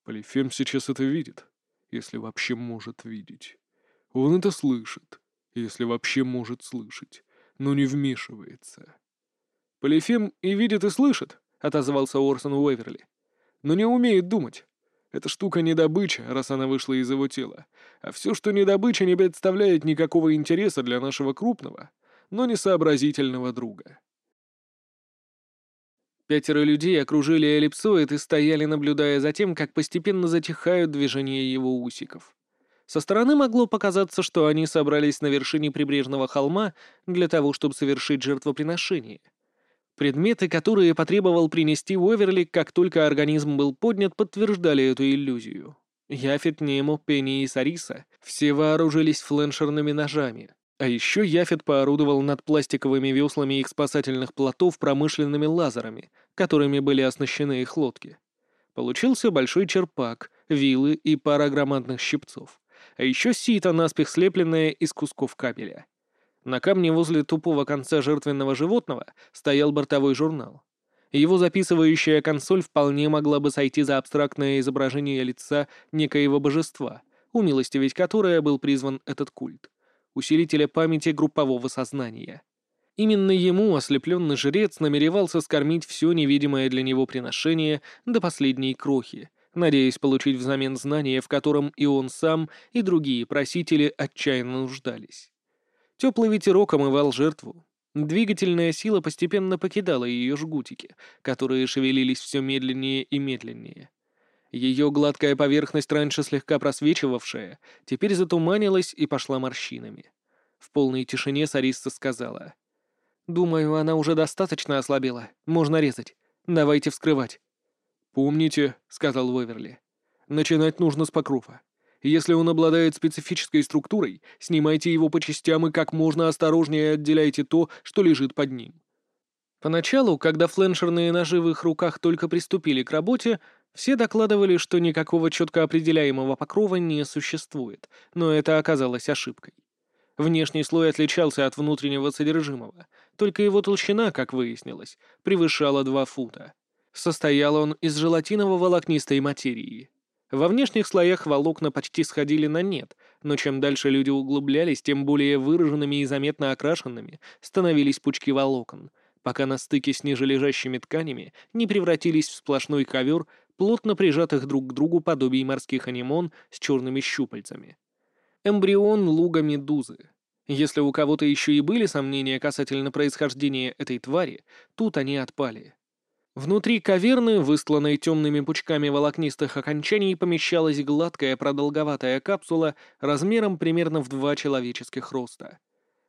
«Полифем сейчас это видит, если вообще может видеть. Он это слышит, если вообще может слышать, но не вмешивается». «Полифем и видит, и слышит», — отозвался Орсон Уэверли. «Но не умеет думать. Эта штука не добыча, раз она вышла из его тела. А все, что не добыча, не представляет никакого интереса для нашего крупного, но несообразительного друга». Пятеро людей окружили эллипсоид и стояли, наблюдая за тем, как постепенно затихают движения его усиков. Со стороны могло показаться, что они собрались на вершине прибрежного холма для того, чтобы совершить жертвоприношение. Предметы, которые потребовал принести Уэверли, как только организм был поднят, подтверждали эту иллюзию. Яфет, Немо, Пенни и Сариса все вооружились фленшерными ножами. А еще Яфет поорудовал над пластиковыми веслами их спасательных плотов промышленными лазерами, которыми были оснащены их лодки. Получился большой черпак, вилы и пара громадных щипцов. А еще сито, наспех слепленное из кусков кабеля. На камне возле тупого конца жертвенного животного стоял бортовой журнал. Его записывающая консоль вполне могла бы сойти за абстрактное изображение лица некоего божества, умилостивить которое был призван этот культ, усилителя памяти группового сознания. Именно ему ослепленный жрец намеревался скормить все невидимое для него приношение до последней крохи, надеясь получить взамен знания, в котором и он сам, и другие просители отчаянно нуждались. Теплый ветерок омывал жертву. Двигательная сила постепенно покидала ее жгутики, которые шевелились все медленнее и медленнее. Ее гладкая поверхность, раньше слегка просвечивавшая, теперь затуманилась и пошла морщинами. В полной тишине Сариста сказала. «Думаю, она уже достаточно ослабела. Можно резать. Давайте вскрывать». «Помните», — сказал Уэверли, — «начинать нужно с покрова. Если он обладает специфической структурой, снимайте его по частям и как можно осторожнее отделяйте то, что лежит под ним». Поначалу, когда фленшерные ножи в их руках только приступили к работе, все докладывали, что никакого четко определяемого покрова не существует, но это оказалось ошибкой. Внешний слой отличался от внутреннего содержимого, только его толщина, как выяснилось, превышала 2 фута. Состоял он из желатиново-волокнистой материи. Во внешних слоях волокна почти сходили на нет, но чем дальше люди углублялись, тем более выраженными и заметно окрашенными становились пучки волокон, пока на стыке с нижележащими тканями не превратились в сплошной ковер, плотно прижатых друг к другу подобий морских анимон с черными щупальцами. Эмбрион луга медузы. Если у кого-то еще и были сомнения касательно происхождения этой твари, тут они отпали. Внутри каверны, выстланной темными пучками волокнистых окончаний, помещалась гладкая продолговатая капсула размером примерно в два человеческих роста.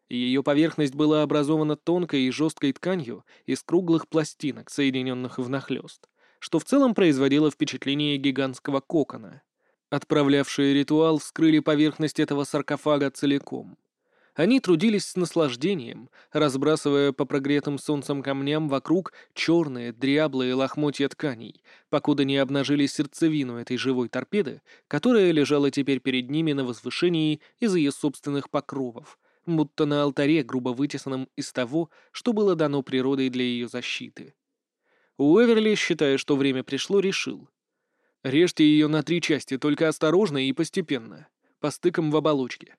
Ее поверхность была образована тонкой и жесткой тканью из круглых пластинок, соединенных внахлёст, что в целом производило впечатление гигантского кокона. Отправлявшие ритуал вскрыли поверхность этого саркофага целиком. Они трудились с наслаждением, разбрасывая по прогретым солнцем камням вокруг черные, дряблые лохмотья тканей, покуда не обнажили сердцевину этой живой торпеды, которая лежала теперь перед ними на возвышении из ее собственных покровов, будто на алтаре, грубо вытесанном из того, что было дано природой для ее защиты. Уэверли, считая, что время пришло, решил. Режьте ее на три части, только осторожно и постепенно, по стыкам в оболочке.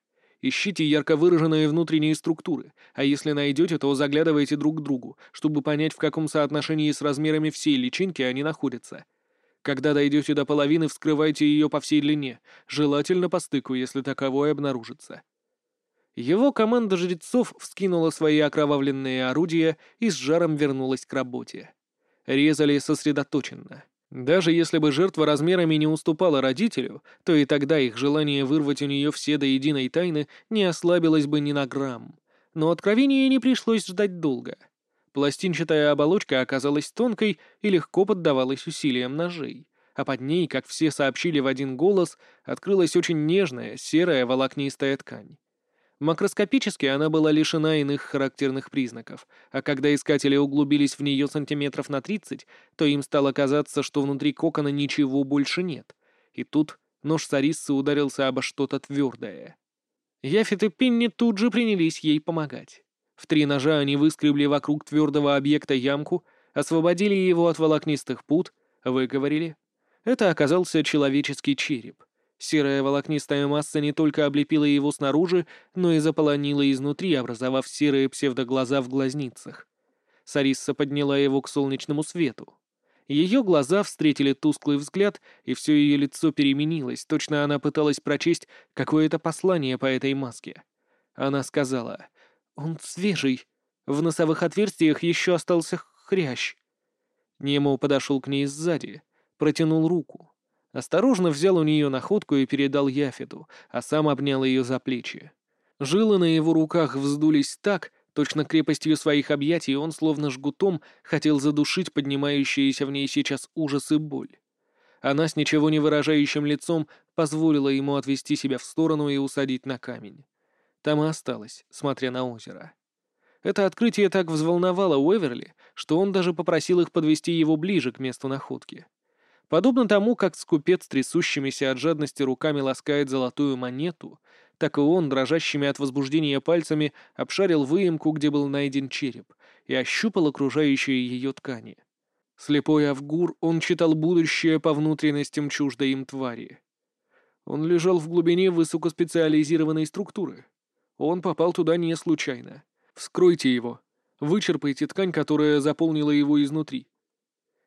Ищите ярко выраженные внутренние структуры, а если найдете, то заглядывайте друг к другу, чтобы понять, в каком соотношении с размерами всей личинки они находятся. Когда дойдете до половины, вскрывайте ее по всей длине, желательно по стыку, если таковое обнаружится. Его команда жрецов вскинула свои окровавленные орудия и с жаром вернулась к работе. Резали сосредоточенно. Даже если бы жертва размерами не уступала родителю, то и тогда их желание вырвать у нее все до единой тайны не ослабилось бы ни на грамм. Но откровения не пришлось ждать долго. Пластинчатая оболочка оказалась тонкой и легко поддавалась усилиям ножей, а под ней, как все сообщили в один голос, открылась очень нежная, серая волокнистая ткань. Макроскопически она была лишена иных характерных признаков, а когда искатели углубились в нее сантиметров на 30, то им стало казаться, что внутри кокона ничего больше нет. И тут нож Сариссы ударился обо что-то твердое. Яфет и Пенни тут же принялись ей помогать. В три ножа они выскребли вокруг твердого объекта ямку, освободили его от волокнистых пут, выговорили. Это оказался человеческий череп. Серая волокнистая масса не только облепила его снаружи, но и заполонила изнутри, образовав серые псевдоглаза в глазницах. Сарисса подняла его к солнечному свету. Ее глаза встретили тусклый взгляд, и все ее лицо переменилось, точно она пыталась прочесть какое-то послание по этой маске. Она сказала, «Он свежий. В носовых отверстиях еще остался хрящ». Немо подошел к ней сзади, протянул руку. Осторожно взял у нее находку и передал Яфету, а сам обнял ее за плечи. Жилы на его руках вздулись так, точно крепостью своих объятий он словно жгутом хотел задушить поднимающиеся в ней сейчас ужас и боль. Она с ничего не выражающим лицом позволила ему отвести себя в сторону и усадить на камень. Там и осталась, смотря на озеро. Это открытие так взволновало Уэверли, что он даже попросил их подвести его ближе к месту находки. Подобно тому, как скупец трясущимися от жадности руками ласкает золотую монету, так и он, дрожащими от возбуждения пальцами, обшарил выемку, где был найден череп, и ощупал окружающие ее ткани. Слепой Авгур, он читал будущее по внутренностям чуждой им твари. Он лежал в глубине высокоспециализированной структуры. Он попал туда не случайно. Вскройте его. Вычерпайте ткань, которая заполнила его изнутри.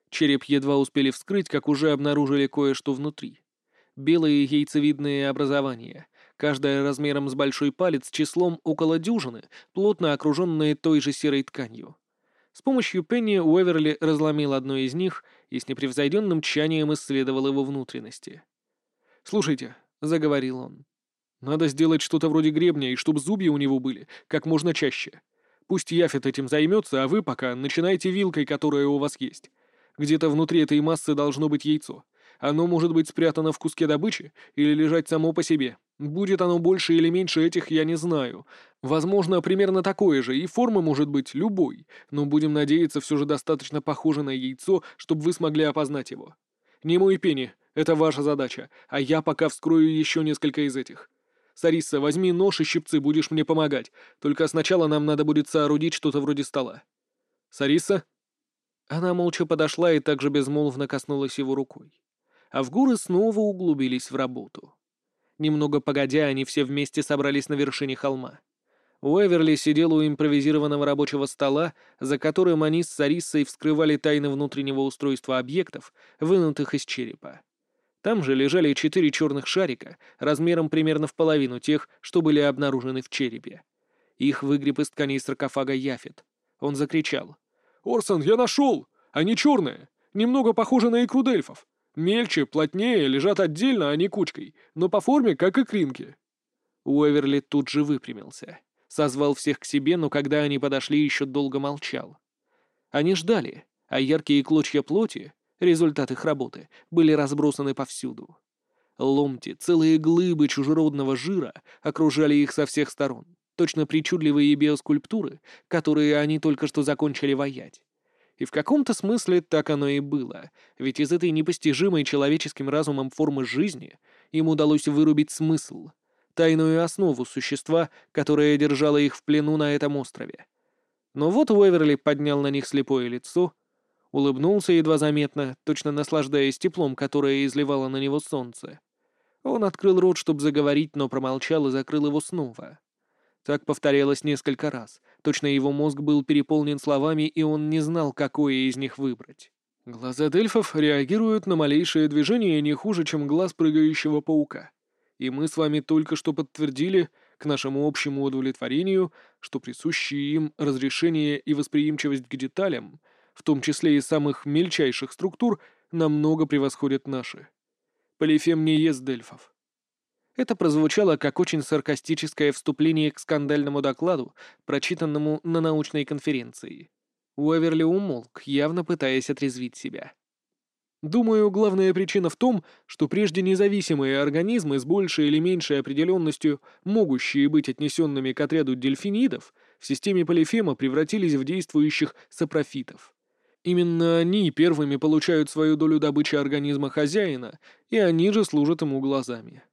Череп едва успели вскрыть, как уже обнаружили кое-что внутри. Белые яйцевидные образования, каждая размером с большой палец, числом около дюжины, плотно окруженные той же серой тканью. С помощью Пенни Уэверли разломил одно из них и с непревзойденным тщанием исследовал его внутренности. «Слушайте», — заговорил он, — «надо сделать что-то вроде гребня, и чтобы зубья у него были как можно чаще. Пусть Яфет этим займется, а вы пока начинайте вилкой, которая у вас есть. Где-то внутри этой массы должно быть яйцо. Оно может быть спрятано в куске добычи или лежать само по себе. Будет оно больше или меньше этих, я не знаю. Возможно, примерно такое же, и форма может быть любой, но будем надеяться, все же достаточно похоже на яйцо, чтобы вы смогли опознать его. Не мой пени, это ваша задача, а я пока вскрою еще несколько из этих. Сариса, возьми нож и щипцы, будешь мне помогать. Только сначала нам надо будет соорудить что-то вроде стола. Сариса?» Она молча подошла и также безмолвно коснулась его рукой. А в горы снова углубились в работу. Немного погодя, они все вместе собрались на вершине холма. Уэверли сидел у импровизированного рабочего стола, за которым они с Сариссой вскрывали тайны внутреннего устройства объектов, вынутых из черепа. Там же лежали четыре черных шарика, размером примерно в половину тех, что были обнаружены в черепе. Их выгреб из тканей саркофага Яфет. Он закричал. «Орсон, я нашел! Они черные! Немного похожи на икру дельфов. Мельче, плотнее, лежат отдельно, а не кучкой, но по форме как икринки». Уэверли тут же выпрямился. Созвал всех к себе, но когда они подошли, еще долго молчал. Они ждали, а яркие клочья плоти, результат их работы, были разбросаны повсюду. Ломти, целые глыбы чужеродного жира окружали их со всех сторон, точно причудливые биоскульптуры, которые они только что закончили воять. И в каком-то смысле так оно и было, ведь из этой непостижимой человеческим разумом формы жизни им удалось вырубить смысл, тайную основу существа, которое держало их в плену на этом острове. Но вот Уэверли поднял на них слепое лицо, улыбнулся едва заметно, точно наслаждаясь теплом, которое изливало на него солнце. Он открыл рот, чтобы заговорить, но промолчал и закрыл его снова. Так повторялось несколько раз. Точно его мозг был переполнен словами, и он не знал, какое из них выбрать. Глаза дельфов реагируют на малейшее движение не хуже, чем глаз прыгающего паука. И мы с вами только что подтвердили, к нашему общему удовлетворению, что присущие им разрешение и восприимчивость к деталям, в том числе и самых мельчайших структур, намного превосходят наши. Полифем не ест дельфов. Это прозвучало как очень саркастическое вступление к скандальному докладу, прочитанному на научной конференции. Уэверли умолк, явно пытаясь отрезвить себя. Думаю, главная причина в том, что прежде независимые организмы с большей или меньшей определенностью, могущие быть отнесенными к отряду дельфинидов, в системе полифема превратились в действующих сапрофитов. Именно они первыми получают свою долю добычи организма хозяина, и они же служат ему глазами.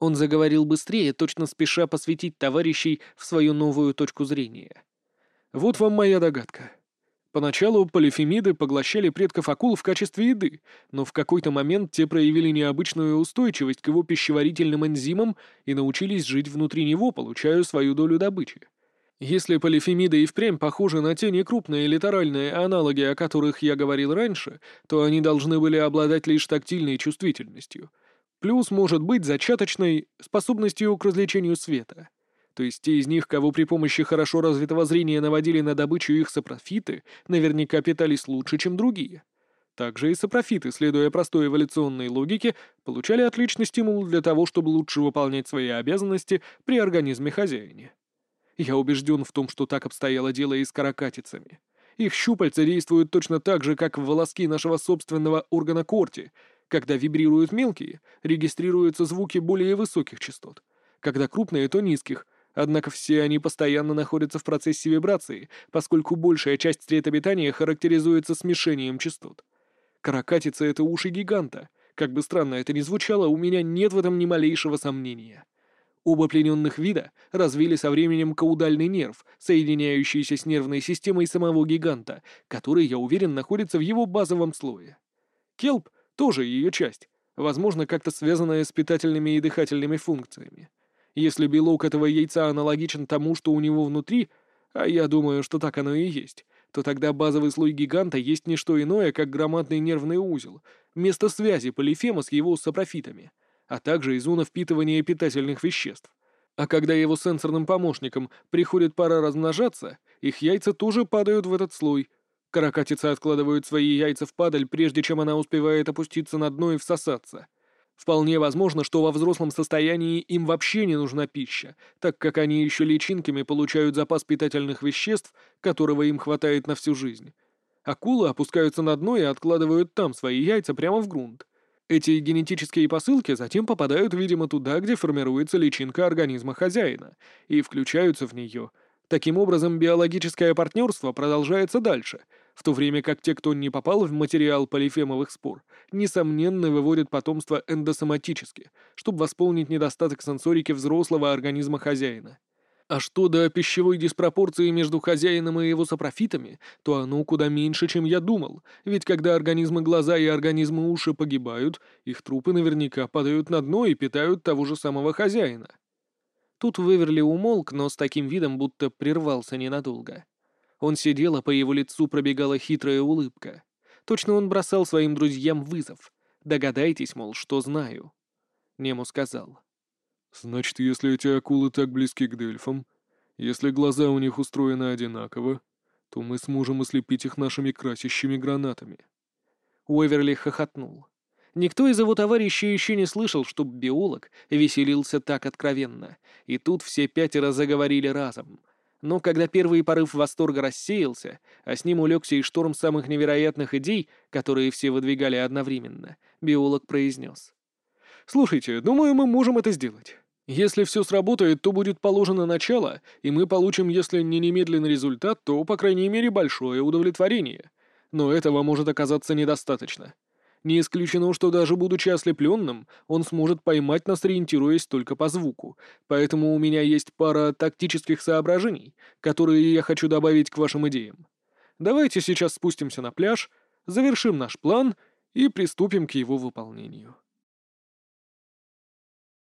Он заговорил быстрее, точно спеша посвятить товарищей в свою новую точку зрения. «Вот вам моя догадка. Поначалу полифемиды поглощали предков акул в качестве еды, но в какой-то момент те проявили необычную устойчивость к его пищеварительным энзимам и научились жить внутри него, получая свою долю добычи. Если полифемиды и впрямь похожи на те некрупные литеральные аналоги, о которых я говорил раньше, то они должны были обладать лишь тактильной чувствительностью — Плюс может быть зачаточной способностью к развлечению света. То есть те из них, кого при помощи хорошо развитого зрения наводили на добычу их сапрофиты, наверняка питались лучше, чем другие. Также и сапрофиты, следуя простой эволюционной логике, получали отличный стимул для того, чтобы лучше выполнять свои обязанности при организме хозяине. Я убежден в том, что так обстояло дело и с каракатицами. Их щупальца действуют точно так же, как волоски нашего собственного органа корти — когда вибрируют мелкие, регистрируются звуки более высоких частот. Когда крупные, то низких. Однако все они постоянно находятся в процессе вибрации, поскольку большая часть сред обитания характеризуется смешением частот. Каракатица — это уши гиганта. Как бы странно это ни звучало, у меня нет в этом ни малейшего сомнения. Оба плененных вида развили со временем каудальный нерв, соединяющийся с нервной системой самого гиганта, который, я уверен, находится в его базовом слое. Келп — тоже ее часть, возможно, как-то связанная с питательными и дыхательными функциями. Если белок этого яйца аналогичен тому, что у него внутри, а я думаю, что так оно и есть, то тогда базовый слой гиганта есть не что иное, как громадный нервный узел, место связи полифема с его сапрофитами, а также и зона впитывания питательных веществ. А когда его сенсорным помощникам приходит пора размножаться, их яйца тоже падают в этот слой. Каракатицы откладывают свои яйца в падаль, прежде чем она успевает опуститься на дно и всосаться — Вполне возможно, что во взрослом состоянии им вообще не нужна пища, так как они еще личинками получают запас питательных веществ, которого им хватает на всю жизнь. Акулы опускаются на дно и откладывают там свои яйца прямо в грунт. Эти генетические посылки затем попадают, видимо, туда, где формируется личинка организма хозяина, и включаются в нее. Таким образом, биологическое партнерство продолжается дальше — в то время как те, кто не попал в материал полифемовых спор, несомненно выводят потомство эндосоматически, чтобы восполнить недостаток сенсорики взрослого организма хозяина. А что до пищевой диспропорции между хозяином и его сапрофитами, то оно куда меньше, чем я думал, ведь когда организмы глаза и организмы уши погибают, их трупы наверняка падают на дно и питают того же самого хозяина. Тут Выверли умолк, но с таким видом, будто прервался ненадолго. Он сидел, а по его лицу пробегала хитрая улыбка. Точно он бросал своим друзьям вызов. Догадайтесь, мол, что знаю. Нему сказал. «Значит, если эти акулы так близки к дельфам, если глаза у них устроены одинаково, то мы сможем ослепить их нашими красящими гранатами». Уэверли хохотнул. Никто из его товарищей еще не слышал, чтоб биолог веселился так откровенно, и тут все пятеро заговорили разом, но когда первый порыв восторга рассеялся, а с ним улегся и шторм самых невероятных идей, которые все выдвигали одновременно, биолог произнес. «Слушайте, думаю, мы можем это сделать. Если все сработает, то будет положено начало, и мы получим, если не немедленный результат, то, по крайней мере, большое удовлетворение. Но этого может оказаться недостаточно. Не исключено, что даже будучи ослепленным, он сможет поймать нас, ориентируясь только по звуку. Поэтому у меня есть пара тактических соображений, которые я хочу добавить к вашим идеям. Давайте сейчас спустимся на пляж, завершим наш план и приступим к его выполнению.